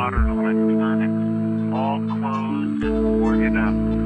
modern electronics, all closed and boarded up.